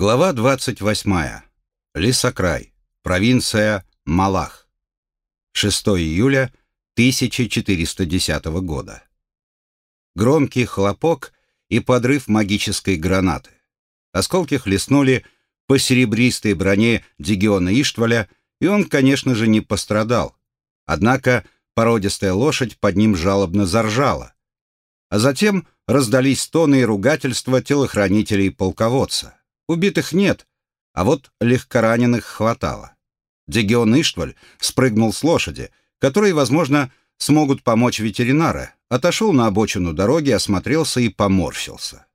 Глава 28. Лисокрай. Провинция Малах. 6 июля 1410 года. Громкий хлопок и подрыв магической гранаты. Осколки хлестнули по серебристой броне Дигиона Иштваля, и он, конечно же, не пострадал. Однако породистая лошадь под ним жалобно заржала. А затем раздались стоны и ругательства телохранителей полководца. Убитых нет, а вот легкораненых хватало. Дегион Иштваль спрыгнул с лошади, которые, возможно, смогут помочь ветеринары, отошел на обочину дороги, осмотрелся и поморщился.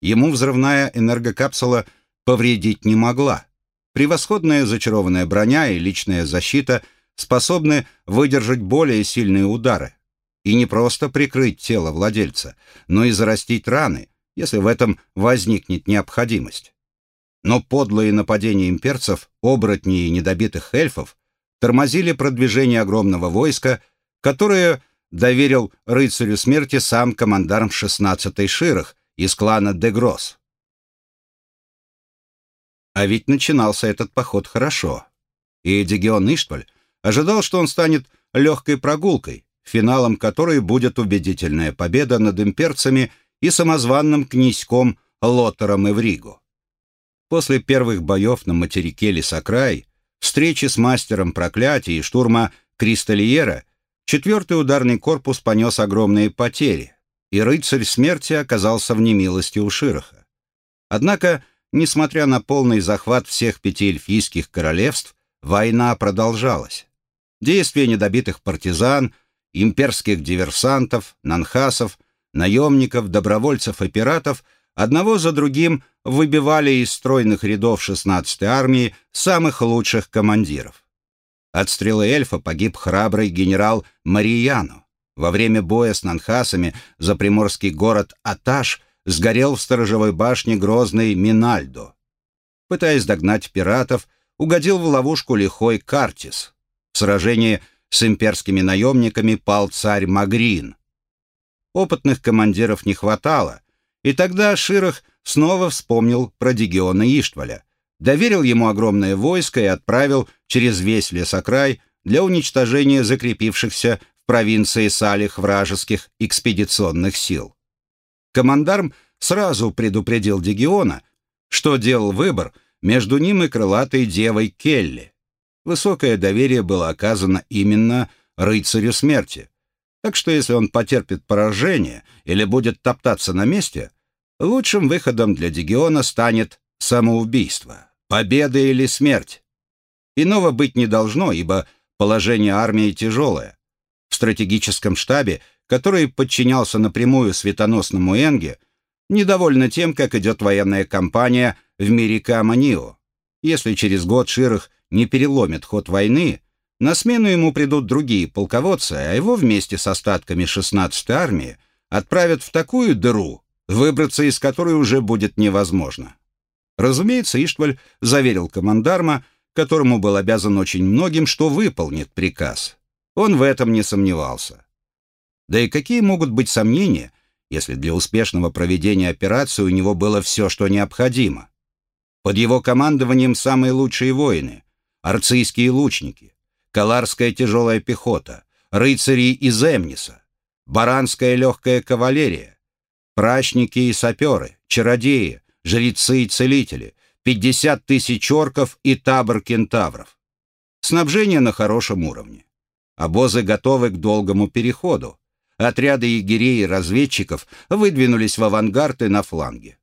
Ему взрывная энергокапсула повредить не могла. Превосходная зачарованная броня и личная защита способны выдержать более сильные удары. И не просто прикрыть тело владельца, но и зарастить раны, если в этом возникнет необходимость. Но подлые нападения имперцев, оборотней и недобитых эльфов тормозили продвижение огромного войска, которое доверил рыцарю смерти сам командарм 16-й Ширах из клана Дегрос. А ведь начинался этот поход хорошо. И Дегион Иштваль ожидал, что он станет легкой прогулкой, финалом которой будет убедительная победа над имперцами и самозванным князьком Лотером Эвриго. После первых боев на материке Лисакрай, встречи с мастером проклятий и штурма Кристалиера, четвертый ударный корпус понес огромные потери, и рыцарь смерти оказался в немилости у Широха. Однако, несмотря на полный захват всех пяти эльфийских королевств, война продолжалась. Действия недобитых партизан, имперских диверсантов, нанхасов, наемников, добровольцев и пиратов – одного за другим выбивали из стройных рядов 16-й армии самых лучших командиров. От стрелы эльфа погиб храбрый генерал Марияну. Во время боя с нанхасами за приморский город Аташ сгорел в сторожевой башне грозный Минальдо. Пытаясь догнать пиратов, угодил в ловушку лихой Картис. В сражении с имперскими наемниками пал царь Магрин. Опытных командиров не хватало — и тогда Ширах снова вспомнил про Дигиона Иштваля, доверил ему огромное войско и отправил через весь лесокрай для уничтожения закрепившихся в провинции Салих вражеских экспедиционных сил. Командарм сразу предупредил Дигиона, что делал выбор между ним и крылатой девой Келли. Высокое доверие было оказано именно рыцарю смерти, так что если он потерпит поражение или будет топтаться на месте, лучшим выходом для Дигиона станет самоубийство, победа или смерть. Иного быть не должно, ибо положение армии тяжелое. В стратегическом штабе, который подчинялся напрямую светоносному Энге, недовольно тем, как идет военная кампания в мире Каманио. Если через год Ширах не переломит ход войны, на смену ему придут другие полководцы, а его вместе с остатками 16-й армии отправят в такую дыру, выбраться из которой уже будет невозможно. Разумеется, Иштваль заверил командарма, которому был обязан очень многим, что выполнит приказ. Он в этом не сомневался. Да и какие могут быть сомнения, если для успешного проведения операции у него было все, что необходимо? Под его командованием самые лучшие воины, арцийские лучники, каларская тяжелая пехота, рыцари из Эмниса, баранская легкая кавалерия, прачники и саперы, чародеи, жрецы и целители, 50 тысяч орков и табор кентавров. Снабжение на хорошем уровне. Обозы готовы к долгому переходу. Отряды егерей и разведчиков выдвинулись в авангард и на фланге.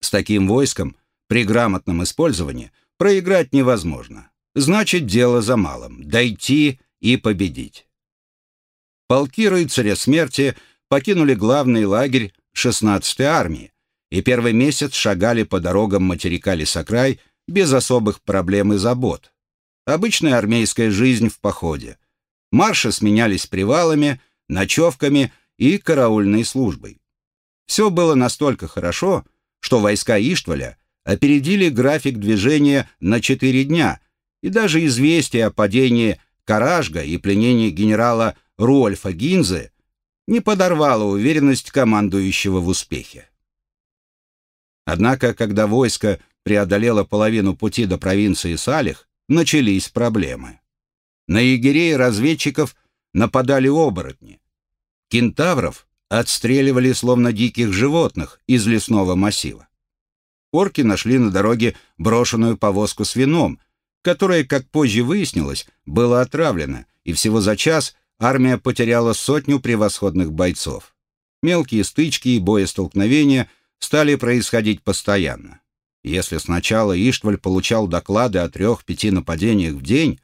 С таким войском при грамотном использовании проиграть невозможно. Значит, дело за малым — дойти и победить. Полки рыцаря смерти покинули главный лагерь 16-й армии и первый месяц шагали по дорогам материка Лисакрай без особых проблем и забот. Обычная армейская жизнь в походе. Марши сменялись привалами, ночевками и караульной службой. Все было настолько хорошо, что войска Иштваля опередили график движения на 4 дня — и даже известие о падении Каражга и пленении генерала Руольфа Гинзы не подорвало уверенность командующего в успехе. Однако, когда войско преодолело половину пути до провинции Салих, начались проблемы. На егерей разведчиков нападали оборотни. Кентавров отстреливали словно диких животных из лесного массива. Орки нашли на дороге брошенную повозку с вином, которая, как позже выяснилось, была отравлена, и всего за час армия потеряла сотню превосходных бойцов. Мелкие стычки и боестолкновения стали происходить постоянно. Если сначала Иштваль получал доклады о трех-пяти нападениях в день,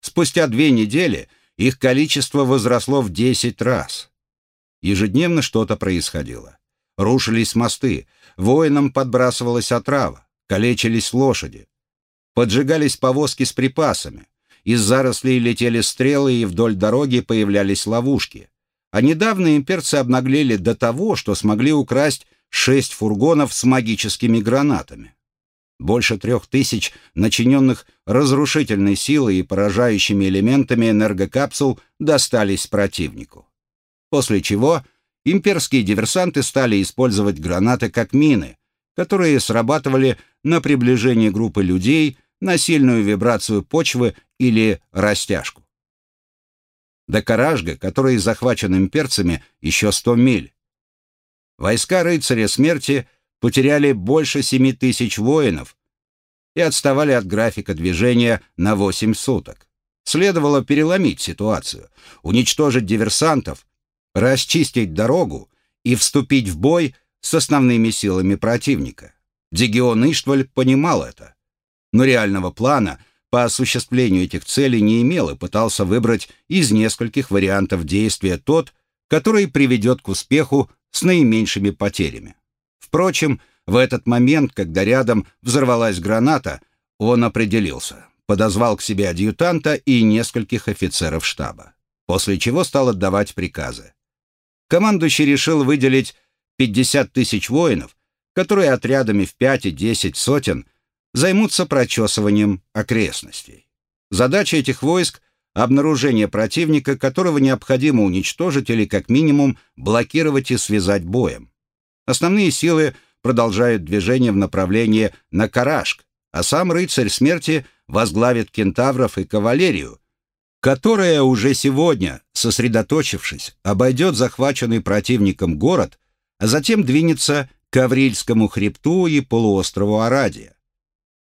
спустя две недели их количество возросло в десять раз. Ежедневно что-то происходило. Рушились мосты, воинам подбрасывалась отрава, калечились лошади. Поджигались повозки с припасами. Из зарослей летели стрелы, и вдоль дороги появлялись ловушки. А недавно имперцы обнаглели до того, что смогли украсть шесть фургонов с магическими гранатами. Больше трех тысяч начиненных разрушительной силой и поражающими элементами энергокапсул достались противнику. После чего имперские диверсанты стали использовать гранаты как мины, которые срабатывали на приближение группы людей, на сильную вибрацию почвы или растяжку. До Каражга, который захвачен имперцами, еще 100 миль. Войска рыцаря смерти – потеряли больше 7 тысяч воинов и отставали от графика движения на 8 суток. Следовало переломить ситуацию, уничтожить диверсантов, расчистить дорогу и вступить в бой с основными силами противника. Дегион Иштваль понимал это, но реального плана по осуществлению этих целей не имел и пытался выбрать из нескольких вариантов действия тот, который приведет к успеху с наименьшими потерями. Впрочем, в этот момент, когда рядом взорвалась граната, он определился, подозвал к себе адъютанта и нескольких офицеров штаба, после чего стал отдавать приказы. Командующий решил выделить 50 тысяч воинов, которые отрядами в 5 и 10 сотен займутся прочесыванием окрестностей. Задача этих войск — обнаружение противника, которого необходимо уничтожить или как минимум блокировать и связать боем. Основные силы продолжают движение в направлении на Карашк, а сам рыцарь смерти возглавит кентавров и кавалерию, которая уже сегодня, сосредоточившись, обойдет захваченный противником город, а затем двинется к Аврильскому хребту и полуострову Арадия.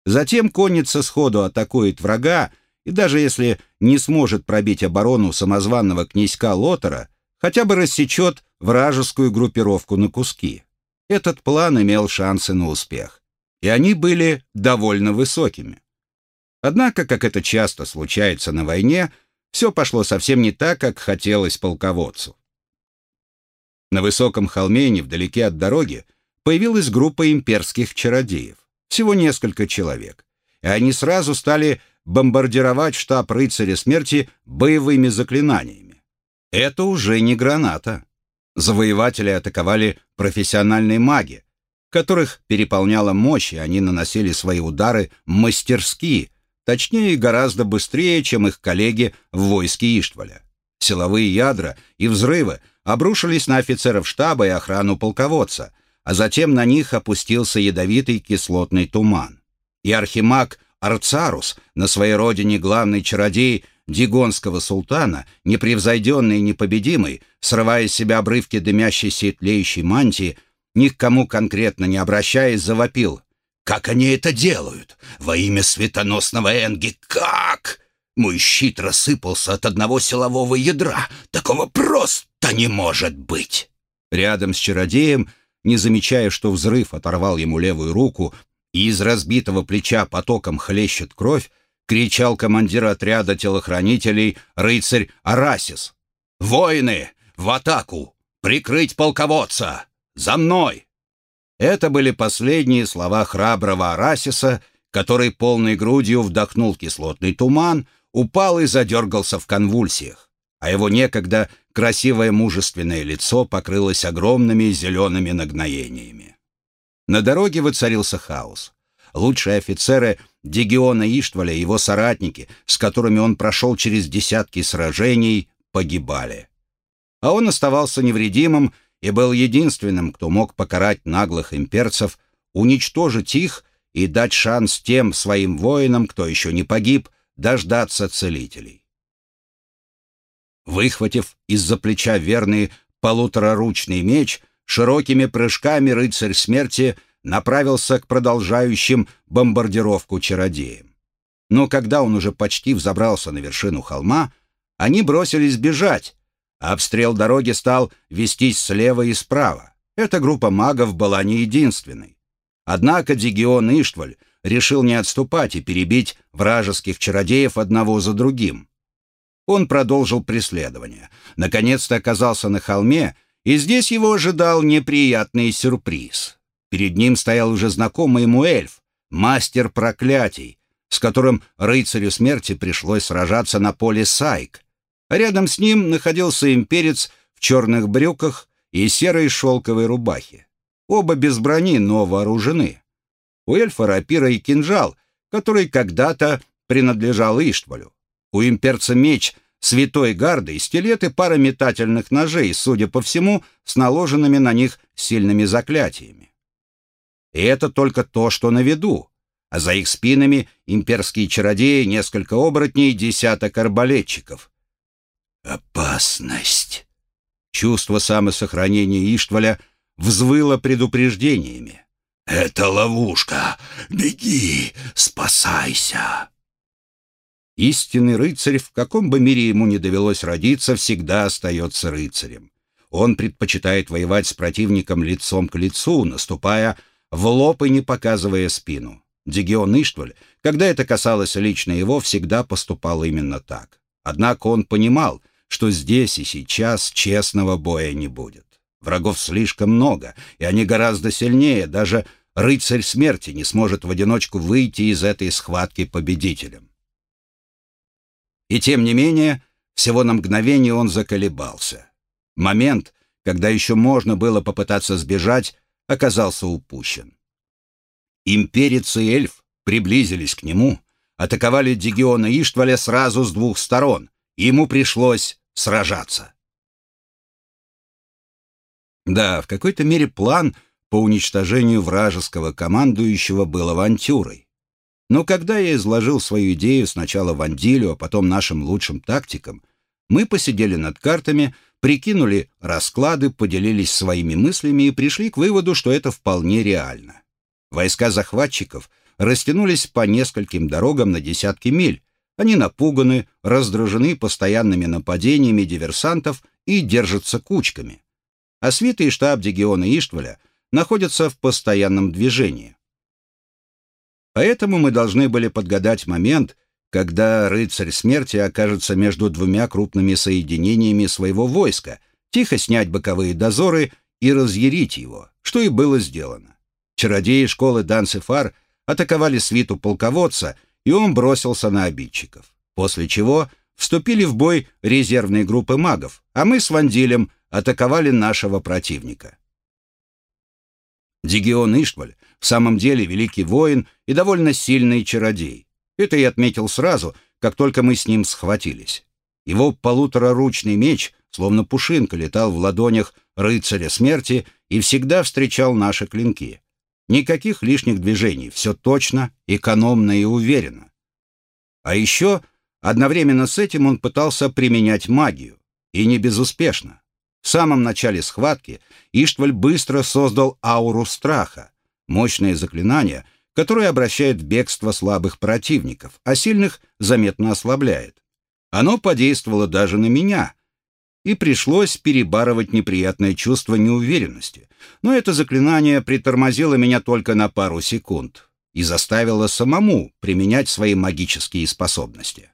Затем конница сходу атакует врага, и даже если не сможет пробить оборону самозванного князька Лотера, хотя бы рассечет вражескую группировку на куски этот план имел шансы на успех. И они были довольно высокими. Однако, как это часто случается на войне, все пошло совсем не так, как хотелось полководцу. На высоком холме, невдалеке от дороги, появилась группа имперских чародеев. Всего несколько человек. И они сразу стали бомбардировать штаб рыцаря смерти боевыми заклинаниями. Это уже не граната. Завоеватели атаковали профессиональные маги, которых переполняла мощь, и они наносили свои удары мастерски, точнее гораздо быстрее, чем их коллеги в войске Иштваля. Силовые ядра и взрывы обрушились на офицеров штаба и охрану полководца, а затем на них опустился ядовитый кислотный туман. И архимаг Арцарус, на своей родине главный чародей дигонского султана, непревзойденный и непобедимый, срывая с себя обрывки дымящейся и тлеющей мантии, ни к кому конкретно не обращаясь, завопил. «Как они это делают? Во имя светоносного Энги, как?» Мой щит рассыпался от одного силового ядра. Такого просто не может быть!» Рядом с чародеем, не замечая, что взрыв оторвал ему левую руку, и из разбитого плеча потоком хлещет кровь, кричал командир отряда телохранителей рыцарь Арасис. «Воины! В атаку! Прикрыть полководца! За мной!» Это были последние слова храброго Арасиса, который полной грудью вдохнул кислотный туман, упал и задергался в конвульсиях, а его некогда красивое мужественное лицо покрылось огромными зелеными нагноениями. На дороге воцарился хаос. Лучшие офицеры Дегиона Иштваля и его соратники, с которыми он прошел через десятки сражений, погибали. А он оставался невредимым и был единственным, кто мог покарать наглых имперцев, уничтожить их и дать шанс тем своим воинам, кто еще не погиб, дождаться целителей. Выхватив из-за плеча верный полутораручный меч, широкими прыжками рыцарь смерти направился к продолжающим бомбардировку чародеям. Но когда он уже почти взобрался на вершину холма, они бросились бежать, а обстрел дороги стал вестись слева и справа. Эта группа магов была не единственной. Однако Дигион Иштваль решил не отступать и перебить вражеских чародеев одного за другим. Он продолжил преследование. Наконец-то оказался на холме, и здесь его ожидал неприятный сюрприз. Перед ним стоял уже знакомый ему эльф, мастер проклятий, с которым рыцарю смерти пришлось сражаться на поле Сайк. Рядом с ним находился имперец в черных брюках и серой шелковой рубахе. Оба без брони, но вооружены. У эльфа рапира и кинжал, который когда-то принадлежал Иштвалю. У имперца меч святой гарды, и пара метательных ножей, судя по всему, с наложенными на них сильными заклятиями. И это только то, что на виду. А за их спинами имперские чародеи, несколько оборотней, десяток арбалетчиков. Опасность. Чувство самосохранения Иштваля взвыло предупреждениями. «Это ловушка! Беги! Спасайся!» Истинный рыцарь, в каком бы мире ему не довелось родиться, всегда остается рыцарем. Он предпочитает воевать с противником лицом к лицу, наступая в лоб и не показывая спину. Дигион Иштваль, когда это касалось лично его, всегда поступал именно так. Однако он понимал, что здесь и сейчас честного боя не будет. Врагов слишком много, и они гораздо сильнее, даже рыцарь смерти не сможет в одиночку выйти из этой схватки победителем. И тем не менее, всего на мгновение он заколебался. Момент, когда еще можно было попытаться сбежать, оказался упущен. Имперец и эльф приблизились к нему, атаковали Дигиона Иштваля сразу с двух сторон, и ему пришлось сражаться. Да, в какой-то мере план по уничтожению вражеского командующего был авантюрой. Но когда я изложил свою идею сначала Вандилю, а потом нашим лучшим тактикам, мы посидели над картами, прикинули расклады, поделились своими мыслями и пришли к выводу, что это вполне реально. Войска захватчиков растянулись по нескольким дорогам на десятки миль. Они напуганы, раздражены постоянными нападениями диверсантов и держатся кучками. А свиты и штаб Дегиона Иштваля находятся в постоянном движении. Поэтому мы должны были подгадать момент, когда рыцарь смерти окажется между двумя крупными соединениями своего войска, тихо снять боковые дозоры и разъярить его, что и было сделано. Чародеи школы Данцефар атаковали свиту полководца, и он бросился на обидчиков, после чего вступили в бой резервные группы магов, а мы с Вандилем атаковали нашего противника. Дигион Иштваль в самом деле великий воин и довольно сильный чародей. Это я отметил сразу, как только мы с ним схватились. Его полутораручный меч, словно пушинка, летал в ладонях рыцаря смерти и всегда встречал наши клинки. Никаких лишних движений, все точно, экономно и уверенно. А еще одновременно с этим он пытался применять магию, и не безуспешно. В самом начале схватки Иштваль быстро создал ауру страха, мощное заклинание, которое обращает в бегство слабых противников, а сильных заметно ослабляет. Оно подействовало даже на меня, и пришлось перебарывать неприятное чувство неуверенности. Но это заклинание притормозило меня только на пару секунд и заставило самому применять свои магические способности.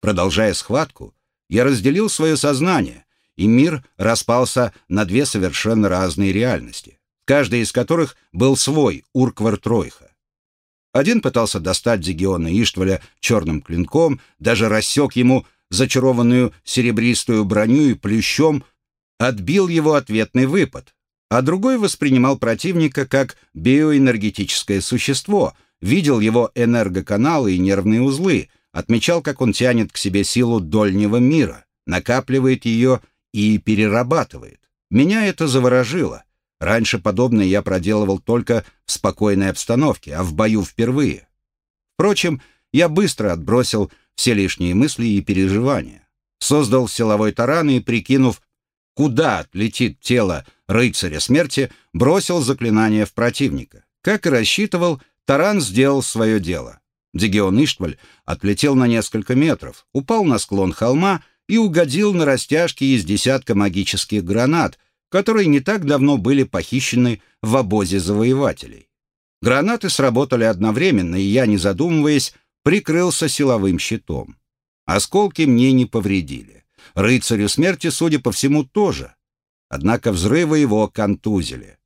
Продолжая схватку, я разделил свое сознание, и мир распался на две совершенно разные реальности, каждая из которых был свой Урквар Тройха. Один пытался достать Зигиона Иштваля черным клинком, даже рассек ему зачарованную серебристую броню и плющом, отбил его ответный выпад, а другой воспринимал противника как биоэнергетическое существо, видел его энергоканалы и нервные узлы — отмечал, как он тянет к себе силу дольнего мира, накапливает ее и перерабатывает. Меня это заворожило. Раньше подобное я проделывал только в спокойной обстановке, а в бою впервые. Впрочем, я быстро отбросил все лишние мысли и переживания. Создал силовой таран и, прикинув, куда отлетит тело рыцаря смерти, бросил заклинание в противника. Как и рассчитывал, таран сделал свое дело. Дегион Иштваль отлетел на несколько метров, упал на склон холма и угодил на растяжки из десятка магических гранат, которые не так давно были похищены в обозе завоевателей. Гранаты сработали одновременно, и я, не задумываясь, прикрылся силовым щитом. Осколки мне не повредили. Рыцарю смерти, судя по всему, тоже. Однако взрывы его контузили.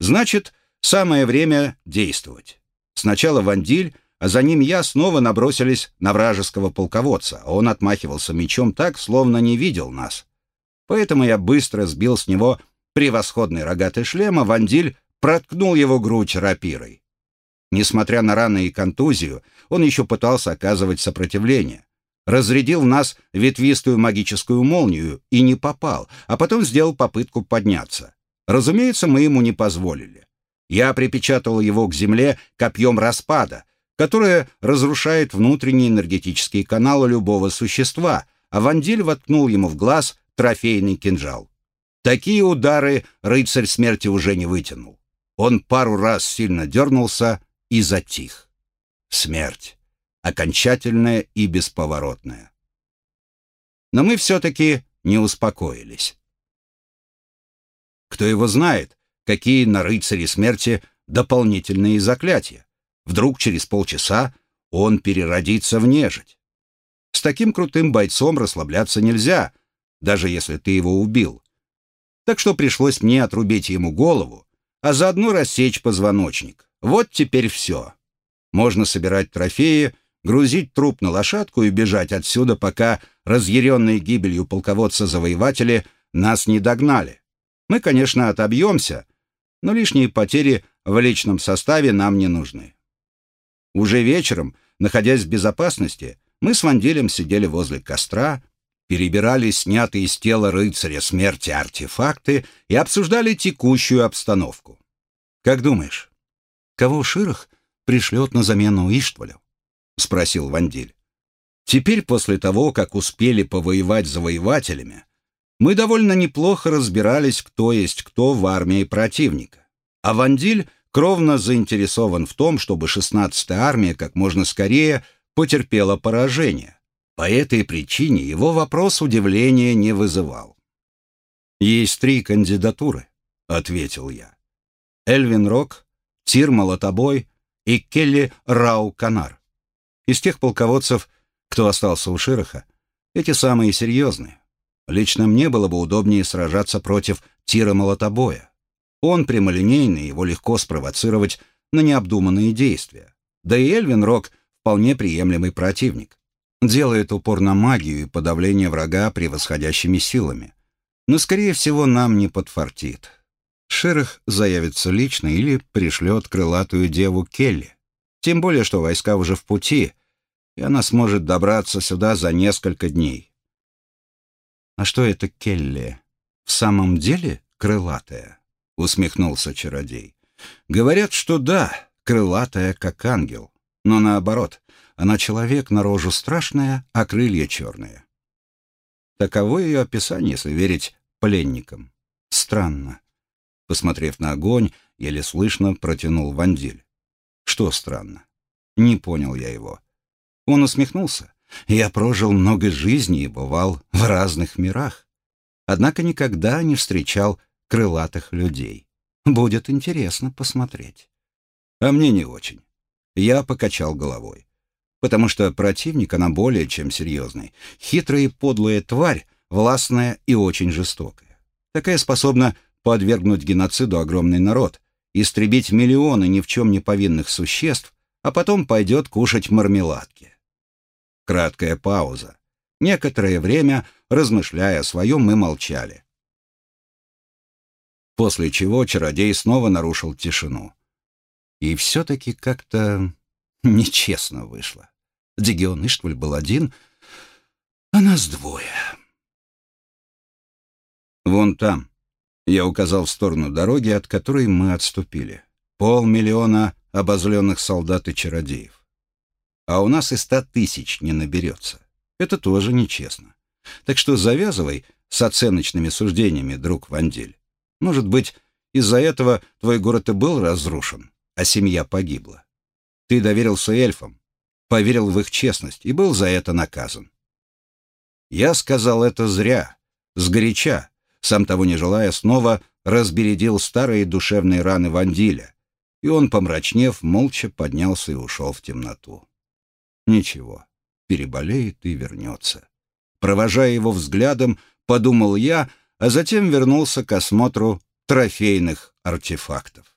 Значит, самое время действовать. Сначала Вандиль, а за ним я снова набросились на вражеского полководца, а он отмахивался мечом так, словно не видел нас. Поэтому я быстро сбил с него превосходный рогатый шлем, а Вандиль проткнул его грудь рапирой. Несмотря на раны и контузию, он еще пытался оказывать сопротивление. Разрядил в нас ветвистую магическую молнию и не попал, а потом сделал попытку подняться. Разумеется, мы ему не позволили. Я припечатал его к земле копьем распада, которое разрушает внутренние энергетические каналы любого существа, а Вандиль воткнул ему в глаз трофейный кинжал. Такие удары рыцарь смерти уже не вытянул. Он пару раз сильно дернулся и затих. Смерть. Окончательная и бесповоротная. Но мы все-таки не успокоились. Кто его знает, какие на рыцаре смерти дополнительные заклятия. Вдруг через полчаса он переродится в нежить. С таким крутым бойцом расслабляться нельзя, даже если ты его убил. Так что пришлось мне отрубить ему голову, а заодно рассечь позвоночник. Вот теперь все. Можно собирать трофеи, грузить труп на лошадку и бежать отсюда, пока разъяренные гибелью полководца-завоеватели нас не догнали. Мы, конечно, отобьемся, но лишние потери в личном составе нам не нужны. Уже вечером, находясь в безопасности, мы с Ванделем сидели возле костра, перебирали снятые с тела рыцаря смерти артефакты и обсуждали текущую обстановку. «Как думаешь, кого Ширах пришлет на замену Иштвалю?» — спросил Вандиль. «Теперь, после того, как успели повоевать завоевателями, мы довольно неплохо разбирались, кто есть кто в армии противника. А Вандиль кровно заинтересован в том, чтобы 16-я армия как можно скорее потерпела поражение. По этой причине его вопрос удивления не вызывал. «Есть три кандидатуры», — ответил я. Эльвин Рок, Тир Молотобой и Келли Рау Канар. Из тех полководцев, кто остался у Широха, эти самые серьезные. Лично мне было бы удобнее сражаться против Тира Молотобоя. Он прямолинейный, его легко спровоцировать на необдуманные действия. Да и Эльвин Рок вполне приемлемый противник. Делает упор на магию и подавление врага превосходящими силами. Но, скорее всего, нам не подфартит. Шерах заявится лично или пришлет крылатую деву Келли. Тем более, что войска уже в пути, и она сможет добраться сюда за несколько дней. А что это Келли? В самом деле крылатая? — усмехнулся чародей. «Говорят, что да, крылатая, как ангел. Но наоборот, она человек на рожу страшная, а крылья черные». Таково ее описание, если верить пленникам. Странно. Посмотрев на огонь, еле слышно протянул Вандиль. Что странно? Не понял я его. Он усмехнулся. Я прожил много жизней и бывал в разных мирах. Однако никогда не встречал крылатых людей. Будет интересно посмотреть. А мне не очень. Я покачал головой. Потому что противник она более чем серьезный. Хитрая и подлая тварь, властная и очень жестокая. Такая способна подвергнуть геноциду огромный народ, истребить миллионы ни в чем не повинных существ, а потом пойдет кушать мармеладки. Краткая пауза. Некоторое время, размышляя о своем, мы молчали после чего чародей снова нарушил тишину. И все-таки как-то нечестно вышло. Дегион Иштваль был один, а нас двое. «Вон там», Я указал в сторону дороги, от которой мы отступили. Полмиллиона обозленных солдат и чародеев. А у нас и ста тысяч не наберется. Это тоже нечестно. Так что завязывай с оценочными суждениями, друг Вандель. Может быть, из-за этого твой город и был разрушен, а семья погибла. Ты доверился эльфам, поверил в их честность и был за это наказан. Я сказал это зря, сгоряча, сам того не желая, снова разбередил старые душевные раны Вандиля, и он, помрачнев, молча поднялся и ушел в темноту. Ничего, переболеет и вернется. Провожая его взглядом, подумал я, а затем вернулся к осмотру трофейных артефактов.